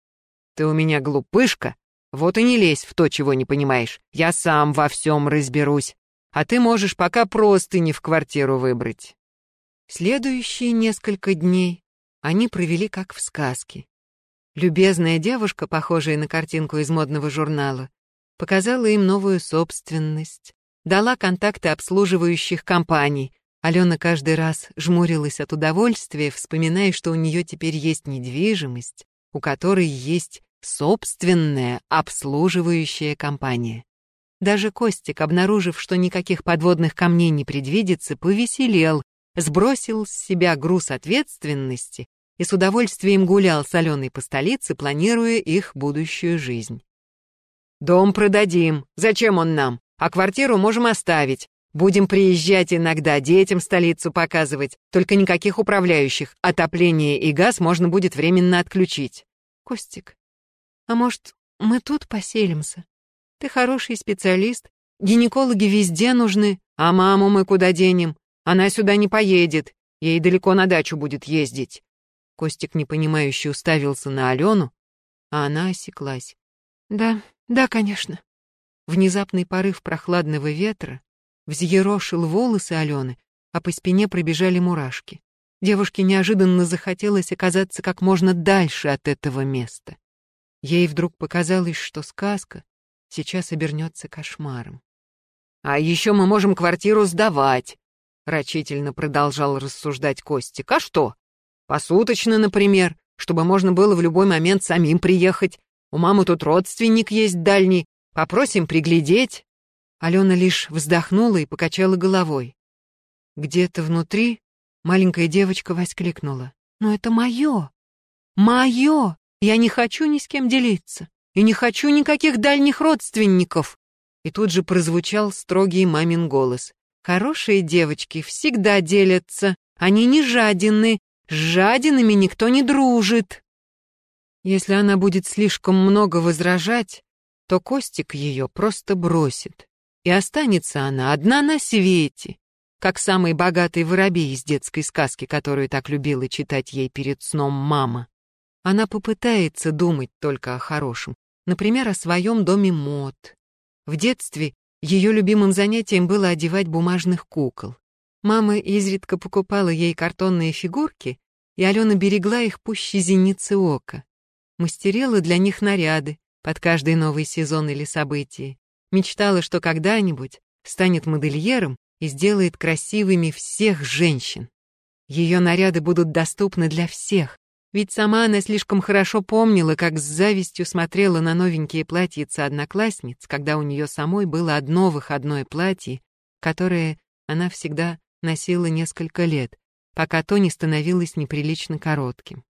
Ты у меня глупышка, вот и не лезь в то, чего не понимаешь. Я сам во всем разберусь. А ты можешь пока просто не в квартиру выбрать. Следующие несколько дней они провели как в сказке. Любезная девушка, похожая на картинку из модного журнала, показала им новую собственность, дала контакты обслуживающих компаний. Алена каждый раз жмурилась от удовольствия, вспоминая, что у нее теперь есть недвижимость, у которой есть собственная обслуживающая компания. Даже Костик, обнаружив, что никаких подводных камней не предвидится, повеселел, сбросил с себя груз ответственности и с удовольствием гулял с Аленой по столице, планируя их будущую жизнь. «Дом продадим. Зачем он нам? А квартиру можем оставить. Будем приезжать иногда, детям столицу показывать. Только никаких управляющих. Отопление и газ можно будет временно отключить». «Костик, а может, мы тут поселимся? Ты хороший специалист. Гинекологи везде нужны. А маму мы куда денем? Она сюда не поедет. Ей далеко на дачу будет ездить. Костик непонимающе уставился на Алену, а она осеклась. «Да, да, конечно». Внезапный порыв прохладного ветра взъерошил волосы Алены, а по спине пробежали мурашки. Девушке неожиданно захотелось оказаться как можно дальше от этого места. Ей вдруг показалось, что сказка сейчас обернется кошмаром. «А еще мы можем квартиру сдавать», — рачительно продолжал рассуждать Костик. «А что? Посуточно, например, чтобы можно было в любой момент самим приехать. У мамы тут родственник есть дальний. Попросим приглядеть». Алена лишь вздохнула и покачала головой. Где-то внутри маленькая девочка воскликнула. «Но это мое! Мое! Я не хочу ни с кем делиться! И не хочу никаких дальних родственников!» И тут же прозвучал строгий мамин голос. «Хорошие девочки всегда делятся, они не жадины, с жадинами никто не дружит. Если она будет слишком много возражать, то Костик ее просто бросит. И останется она одна на свете, как самый богатый воробей из детской сказки, которую так любила читать ей перед сном мама. Она попытается думать только о хорошем, например, о своем доме мод. В детстве ее любимым занятием было одевать бумажных кукол. Мама изредка покупала ей картонные фигурки, и Алена берегла их пуще зеницы ока. Мастерила для них наряды под каждый новый сезон или событие. Мечтала, что когда-нибудь станет модельером и сделает красивыми всех женщин. Ее наряды будут доступны для всех, ведь сама она слишком хорошо помнила, как с завистью смотрела на новенькие платьица одноклассниц, когда у нее самой было одно выходное платье, которое она всегда носила несколько лет, пока то не становилось неприлично коротким.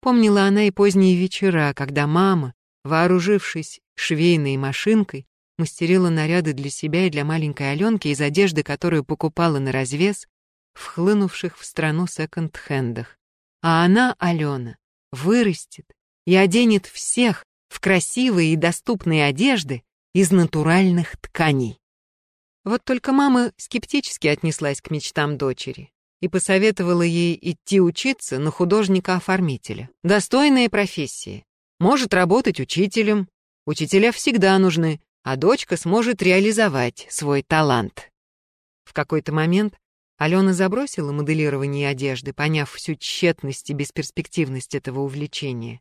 Помнила она и поздние вечера, когда мама, вооружившись швейной машинкой, мастерила наряды для себя и для маленькой Аленки из одежды, которую покупала на развес в в страну секонд-хендах. А она, Алена, вырастет и оденет всех в красивые и доступные одежды из натуральных тканей. Вот только мама скептически отнеслась к мечтам дочери и посоветовала ей идти учиться на художника-оформителя. Достойная профессия. Может работать учителем. Учителя всегда нужны, а дочка сможет реализовать свой талант. В какой-то момент Алена забросила моделирование одежды, поняв всю тщетность и бесперспективность этого увлечения.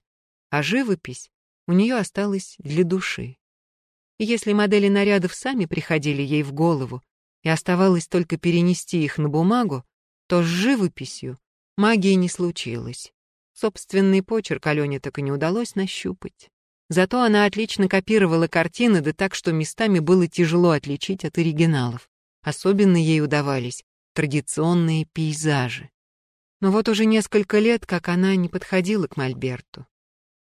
А живопись у нее осталась для души. И если модели нарядов сами приходили ей в голову, и оставалось только перенести их на бумагу, то с живописью магии не случилось. Собственный почерк Алене так и не удалось нащупать. Зато она отлично копировала картины, да так, что местами было тяжело отличить от оригиналов. Особенно ей удавались традиционные пейзажи. Но вот уже несколько лет, как она не подходила к Мольберту.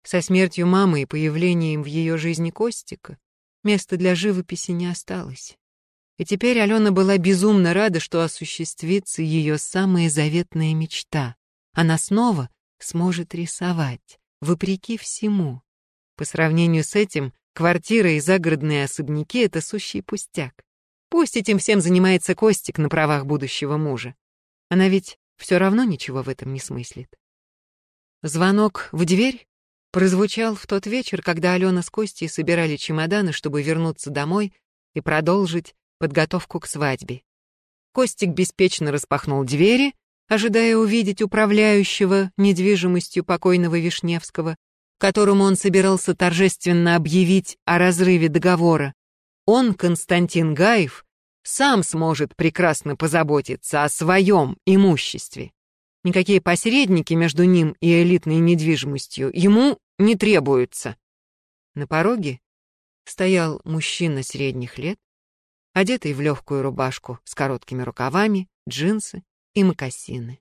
Со смертью мамы и появлением в ее жизни Костика места для живописи не осталось. И теперь Алена была безумно рада, что осуществится ее самая заветная мечта. Она снова сможет рисовать, вопреки всему. По сравнению с этим, квартира и загородные особняки — это сущий пустяк. Пусть этим всем занимается Костик на правах будущего мужа. Она ведь все равно ничего в этом не смыслит. Звонок в дверь прозвучал в тот вечер, когда Алена с Костей собирали чемоданы, чтобы вернуться домой и продолжить подготовку к свадьбе. Костик беспечно распахнул двери, ожидая увидеть управляющего недвижимостью покойного Вишневского, которому он собирался торжественно объявить о разрыве договора. Он, Константин Гаев, сам сможет прекрасно позаботиться о своем имуществе. Никакие посредники между ним и элитной недвижимостью ему не требуются. На пороге стоял мужчина средних лет, одетый в легкую рубашку с короткими рукавами, джинсы и мокасины.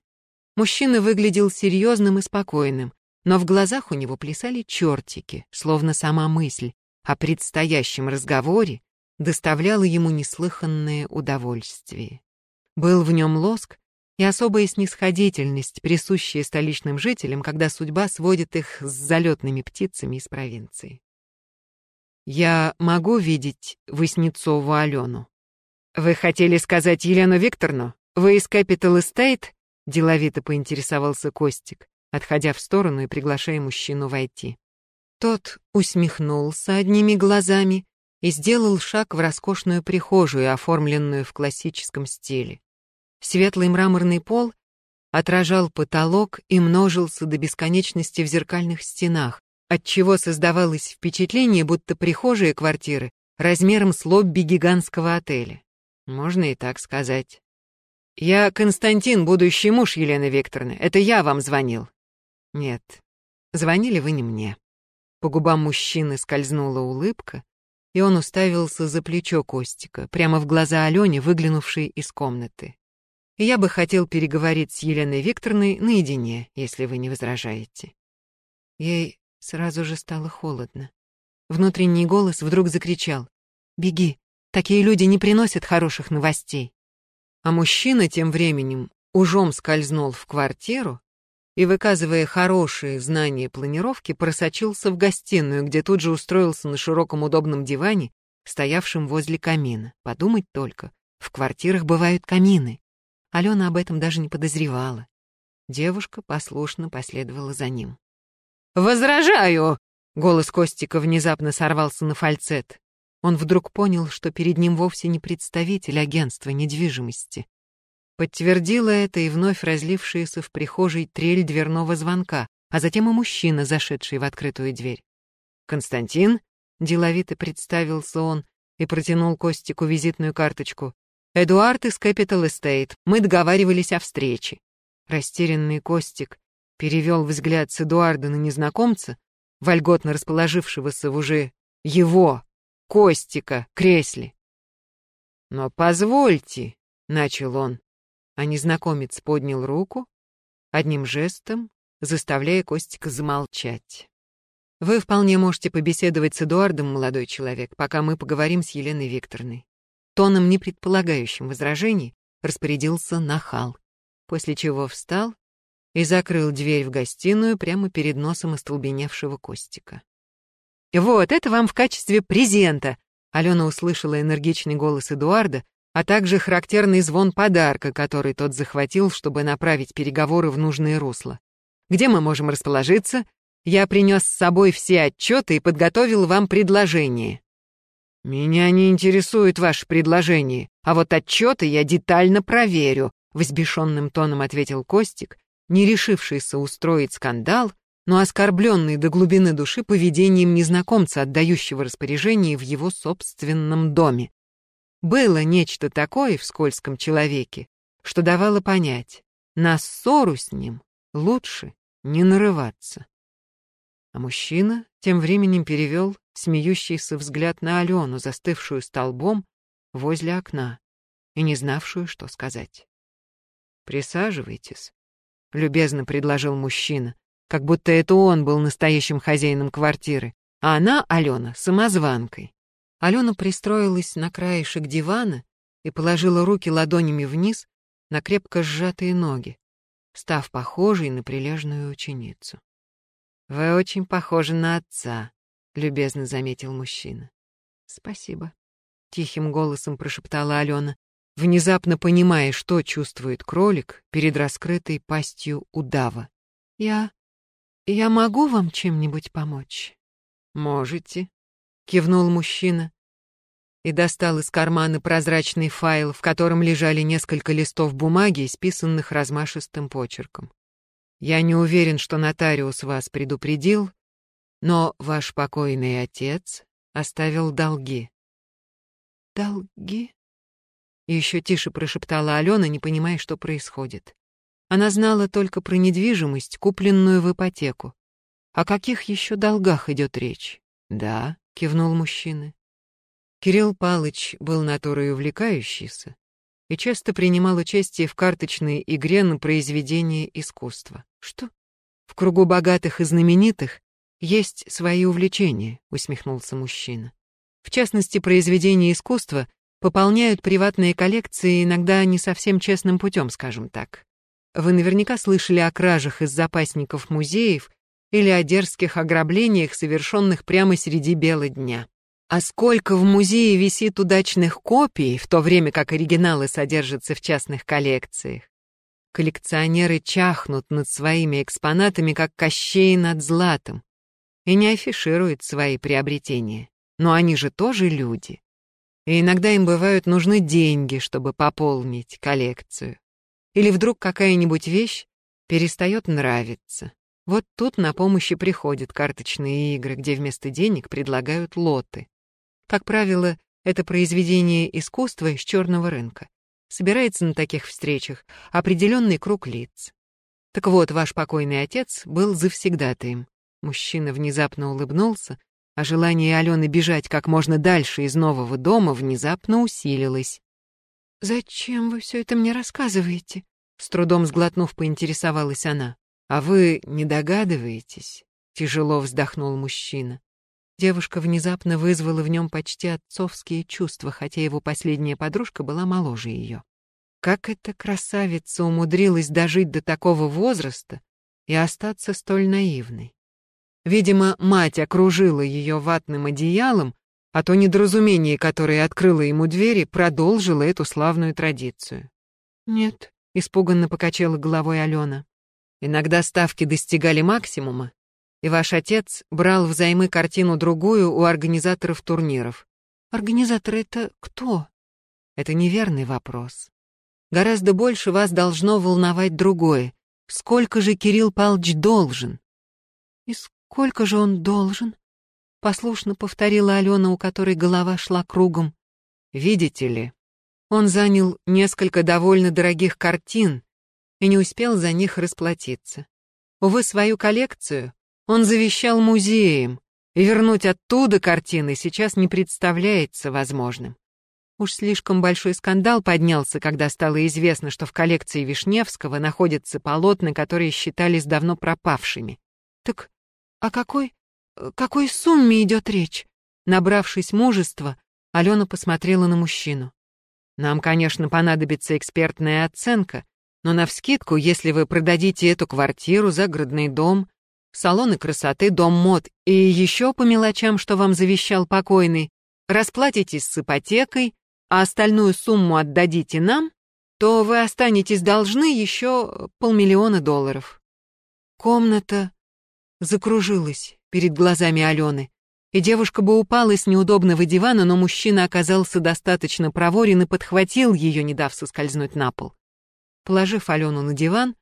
Мужчина выглядел серьезным и спокойным, но в глазах у него плясали чертики, словно сама мысль о предстоящем разговоре доставляла ему неслыханное удовольствие. Был в нем лоск и особая снисходительность, присущая столичным жителям, когда судьба сводит их с залетными птицами из провинции. «Я могу видеть Васнецову Алену?» «Вы хотели сказать Елену Викторовну? Вы из Capital Estate?» — деловито поинтересовался Костик, отходя в сторону и приглашая мужчину войти. Тот усмехнулся одними глазами и сделал шаг в роскошную прихожую, оформленную в классическом стиле. Светлый мраморный пол отражал потолок и множился до бесконечности в зеркальных стенах, отчего создавалось впечатление, будто прихожие квартиры размером с лобби гигантского отеля. Можно и так сказать. «Я Константин, будущий муж Елены Викторовны. Это я вам звонил». «Нет, звонили вы не мне». По губам мужчины скользнула улыбка, и он уставился за плечо Костика, прямо в глаза Алене, выглянувшей из комнаты. «Я бы хотел переговорить с Еленой Викторовной наедине, если вы не возражаете». Ей Сразу же стало холодно. Внутренний голос вдруг закричал. «Беги! Такие люди не приносят хороших новостей!» А мужчина тем временем ужом скользнул в квартиру и, выказывая хорошие знания планировки, просочился в гостиную, где тут же устроился на широком удобном диване, стоявшем возле камина. Подумать только, в квартирах бывают камины. Алена об этом даже не подозревала. Девушка послушно последовала за ним. «Возражаю!» Голос Костика внезапно сорвался на фальцет. Он вдруг понял, что перед ним вовсе не представитель агентства недвижимости. Подтвердила это и вновь разлившаяся в прихожей трель дверного звонка, а затем и мужчина, зашедший в открытую дверь. «Константин?» — деловито представился он и протянул Костику визитную карточку. «Эдуард из Capital Estate. Мы договаривались о встрече». Растерянный Костик перевел взгляд с Эдуарда на незнакомца, вольготно расположившегося в уже его, Костика, кресле. «Но позвольте», — начал он, а незнакомец поднял руку, одним жестом заставляя Костика замолчать. «Вы вполне можете побеседовать с Эдуардом, молодой человек, пока мы поговорим с Еленой Викторовной». Тоном, не предполагающим возражений, распорядился нахал, после чего встал и закрыл дверь в гостиную прямо перед носом остолбеневшего Костика. «Вот, это вам в качестве презента!» Алена услышала энергичный голос Эдуарда, а также характерный звон подарка, который тот захватил, чтобы направить переговоры в нужное русло. «Где мы можем расположиться? Я принес с собой все отчеты и подготовил вам предложение». «Меня не интересует ваше предложение, а вот отчеты я детально проверю», — взбешенным тоном ответил Костик, не решившийся устроить скандал но оскорбленный до глубины души поведением незнакомца, отдающего распоряжение в его собственном доме. Было нечто такое в скользком человеке, что давало понять, на ссору с ним лучше не нарываться. А мужчина тем временем перевел смеющийся взгляд на Алену, застывшую столбом возле окна и не знавшую, что сказать. «Присаживайтесь», — любезно предложил мужчина, как будто это он был настоящим хозяином квартиры, а она, Алена, самозванкой. Алена пристроилась на краешек дивана и положила руки ладонями вниз на крепко сжатые ноги, став похожей на прилежную ученицу. «Вы очень похожи на отца», — любезно заметил мужчина. «Спасибо», — тихим голосом прошептала Алена, внезапно понимая, что чувствует кролик перед раскрытой пастью удава. «Я «Я могу вам чем-нибудь помочь?» «Можете», — кивнул мужчина и достал из кармана прозрачный файл, в котором лежали несколько листов бумаги, исписанных размашистым почерком. «Я не уверен, что нотариус вас предупредил, но ваш покойный отец оставил долги». «Долги?» Еще тише прошептала Алена, не понимая, что происходит. Она знала только про недвижимость, купленную в ипотеку. О каких еще долгах идет речь? Да, кивнул мужчина. Кирилл Палыч был натурой увлекающийся и часто принимал участие в карточной игре на произведение искусства. Что? В кругу богатых и знаменитых есть свои увлечения, усмехнулся мужчина. В частности, произведения искусства пополняют приватные коллекции иногда не совсем честным путем, скажем так. Вы наверняка слышали о кражах из запасников музеев или о дерзких ограблениях, совершенных прямо среди бела дня. А сколько в музее висит удачных копий, в то время как оригиналы содержатся в частных коллекциях. Коллекционеры чахнут над своими экспонатами, как кощей над златом, и не афишируют свои приобретения. Но они же тоже люди. И иногда им бывают нужны деньги, чтобы пополнить коллекцию. Или вдруг какая-нибудь вещь перестает нравиться. Вот тут на помощь и приходят карточные игры, где вместо денег предлагают лоты. Как правило, это произведение искусства из черного рынка. Собирается на таких встречах определенный круг лиц. Так вот, ваш покойный отец был завсегдатаем. Мужчина внезапно улыбнулся, а желание Алены бежать как можно дальше из нового дома внезапно усилилось. «Зачем вы все это мне рассказываете?» С трудом сглотнув, поинтересовалась она. «А вы не догадываетесь?» Тяжело вздохнул мужчина. Девушка внезапно вызвала в нем почти отцовские чувства, хотя его последняя подружка была моложе ее. Как эта красавица умудрилась дожить до такого возраста и остаться столь наивной? Видимо, мать окружила ее ватным одеялом, а то недоразумение, которое открыло ему двери, продолжило эту славную традицию. «Нет», — испуганно покачала головой Алена. «Иногда ставки достигали максимума, и ваш отец брал взаймы картину-другую у организаторов турниров». «Организаторы — это кто?» Это неверный вопрос. Гораздо больше вас должно волновать другое. Сколько же Кирилл Палч должен? И сколько же он должен? Послушно повторила Алена, у которой голова шла кругом. Видите ли, он занял несколько довольно дорогих картин и не успел за них расплатиться. Увы, свою коллекцию он завещал музеям, и вернуть оттуда картины сейчас не представляется возможным. Уж слишком большой скандал поднялся, когда стало известно, что в коллекции Вишневского находятся полотна, которые считались давно пропавшими. Так о какой какой сумме идет речь?» Набравшись мужества, Алена посмотрела на мужчину. «Нам, конечно, понадобится экспертная оценка, Но навскидку, если вы продадите эту квартиру, загородный дом, салоны красоты, дом мод и еще по мелочам, что вам завещал покойный, расплатитесь с ипотекой, а остальную сумму отдадите нам, то вы останетесь должны еще полмиллиона долларов. Комната закружилась перед глазами Алены, и девушка бы упала с неудобного дивана, но мужчина оказался достаточно проворен и подхватил ее, не дав соскользнуть на пол. Положив Алену на диван,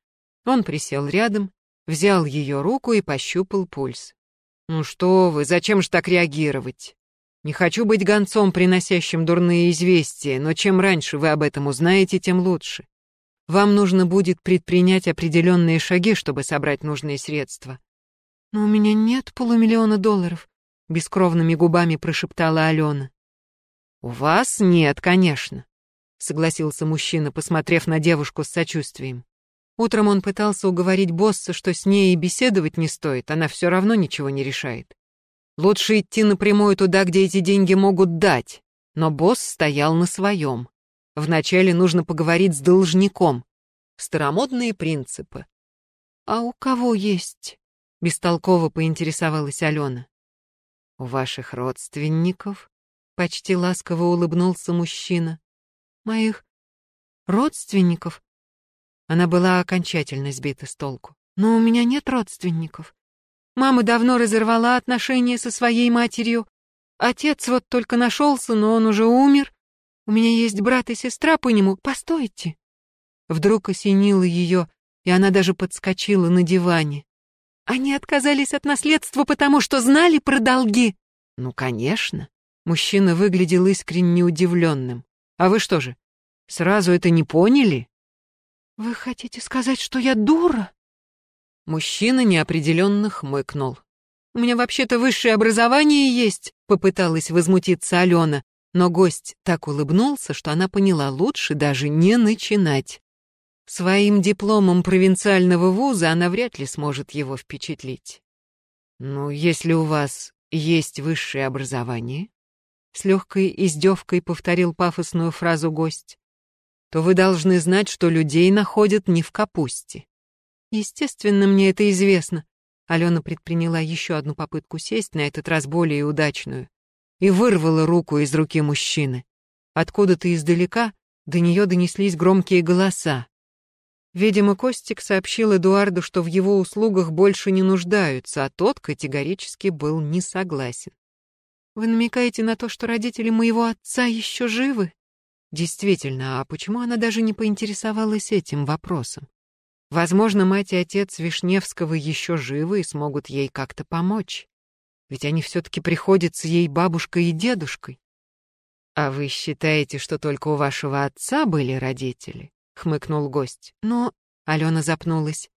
он присел рядом, взял ее руку и пощупал пульс. «Ну что вы, зачем же так реагировать? Не хочу быть гонцом, приносящим дурные известия, но чем раньше вы об этом узнаете, тем лучше. Вам нужно будет предпринять определенные шаги, чтобы собрать нужные средства». «Но у меня нет полумиллиона долларов», — бескровными губами прошептала Алена. «У вас нет, конечно согласился мужчина, посмотрев на девушку с сочувствием. Утром он пытался уговорить босса, что с ней и беседовать не стоит, она все равно ничего не решает. Лучше идти напрямую туда, где эти деньги могут дать. Но босс стоял на своем. Вначале нужно поговорить с должником. Старомодные принципы. «А у кого есть?» — бестолково поинтересовалась Алена. «У ваших родственников?» — почти ласково улыбнулся мужчина моих родственников. Она была окончательно сбита с толку. Но у меня нет родственников. Мама давно разорвала отношения со своей матерью. Отец вот только нашелся, но он уже умер. У меня есть брат и сестра по нему. Постойте. Вдруг осенило ее, и она даже подскочила на диване. Они отказались от наследства, потому что знали про долги. Ну, конечно. Мужчина выглядел искренне удивленным. А вы что же, сразу это не поняли? Вы хотите сказать, что я дура? Мужчина неопределенно хмыкнул. У меня вообще-то высшее образование есть, попыталась возмутиться Алена, но гость так улыбнулся, что она поняла, лучше даже не начинать. Своим дипломом провинциального вуза она вряд ли сможет его впечатлить. Ну, если у вас есть высшее образование, с легкой издевкой повторил пафосную фразу гость, то вы должны знать, что людей находят не в капусте. Естественно, мне это известно. Алена предприняла еще одну попытку сесть, на этот раз более удачную, и вырвала руку из руки мужчины. Откуда-то издалека до нее донеслись громкие голоса. Видимо, Костик сообщил Эдуарду, что в его услугах больше не нуждаются, а тот категорически был не согласен. Вы намекаете на то, что родители моего отца еще живы? Действительно, а почему она даже не поинтересовалась этим вопросом? Возможно, мать и отец Вишневского еще живы и смогут ей как-то помочь. Ведь они все-таки приходятся ей бабушкой и дедушкой. «А вы считаете, что только у вашего отца были родители?» — хмыкнул гость. Но Алена запнулась.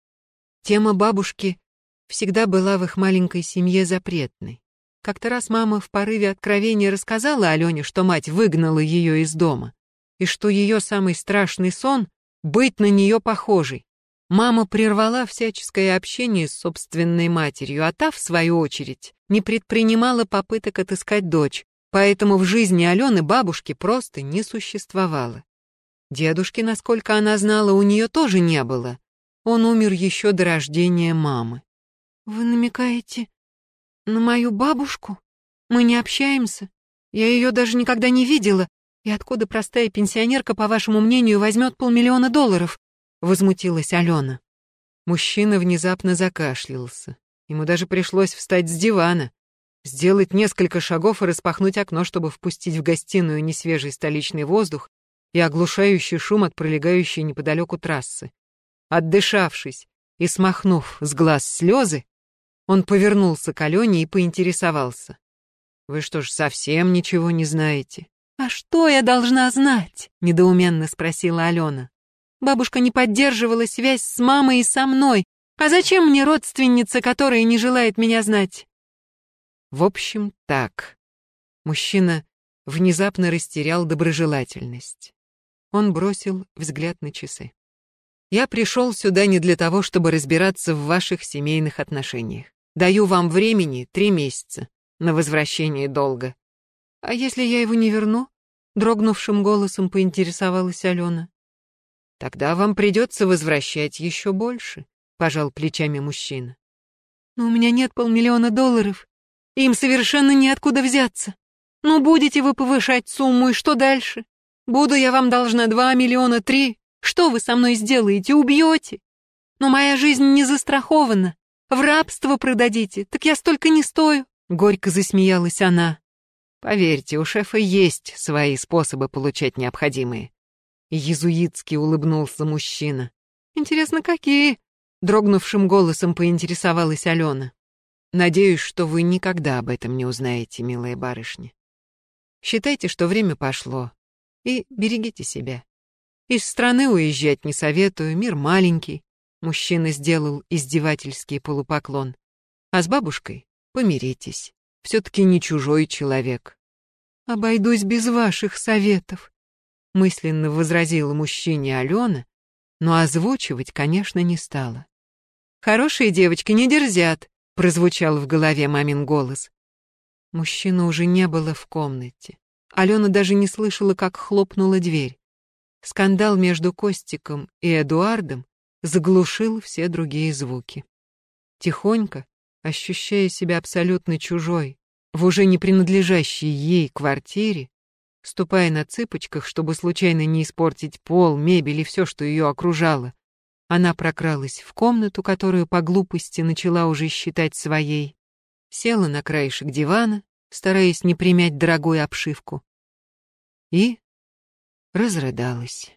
Тема бабушки всегда была в их маленькой семье запретной. Как-то раз мама в порыве откровения рассказала Алене, что мать выгнала ее из дома, и что ее самый страшный сон — быть на нее похожей. Мама прервала всяческое общение с собственной матерью, а та, в свою очередь, не предпринимала попыток отыскать дочь, поэтому в жизни Алены бабушки просто не существовало. Дедушки, насколько она знала, у нее тоже не было. Он умер еще до рождения мамы. «Вы намекаете на мою бабушку? Мы не общаемся. Я ее даже никогда не видела. И откуда простая пенсионерка, по вашему мнению, возьмет полмиллиона долларов? Возмутилась Алена. Мужчина внезапно закашлялся. Ему даже пришлось встать с дивана, сделать несколько шагов и распахнуть окно, чтобы впустить в гостиную несвежий столичный воздух и оглушающий шум от пролегающей неподалеку трассы. Отдышавшись и смахнув с глаз слезы, он повернулся к Алене и поинтересовался. «Вы что ж, совсем ничего не знаете?» «А что я должна знать?» — недоуменно спросила Алена. «Бабушка не поддерживала связь с мамой и со мной. А зачем мне родственница, которая не желает меня знать?» В общем, так. Мужчина внезапно растерял доброжелательность. Он бросил взгляд на часы. «Я пришел сюда не для того, чтобы разбираться в ваших семейных отношениях. Даю вам времени три месяца на возвращение долга. А если я его не верну? Дрогнувшим голосом поинтересовалась Алена. Тогда вам придется возвращать еще больше, пожал плечами мужчина. Но у меня нет полмиллиона долларов. Им совершенно неоткуда взяться. Ну, будете вы повышать сумму, и что дальше? Буду я вам должна два миллиона три. Что вы со мной сделаете? Убьете? Но моя жизнь не застрахована. В рабство продадите, так я столько не стою. Горько засмеялась она. Поверьте, у шефа есть свои способы получать необходимые. Езуитски улыбнулся мужчина. Интересно, какие? Дрогнувшим голосом поинтересовалась Алена. Надеюсь, что вы никогда об этом не узнаете, милая барышня. Считайте, что время пошло, и берегите себя. Из страны уезжать не советую, мир маленький. Мужчина сделал издевательский полупоклон. А с бабушкой помиритесь. Все-таки не чужой человек. Обойдусь без ваших советов, мысленно возразила мужчине Алена, но озвучивать, конечно, не стала. Хорошие девочки не дерзят, прозвучал в голове мамин голос. Мужчины уже не было в комнате. Алена даже не слышала, как хлопнула дверь. Скандал между Костиком и Эдуардом заглушил все другие звуки. Тихонько, ощущая себя абсолютно чужой, в уже не принадлежащей ей квартире, ступая на цыпочках, чтобы случайно не испортить пол, мебель и все, что ее окружало, она прокралась в комнату, которую по глупости начала уже считать своей, села на краешек дивана, стараясь не примять дорогую обшивку, и разрыдалась.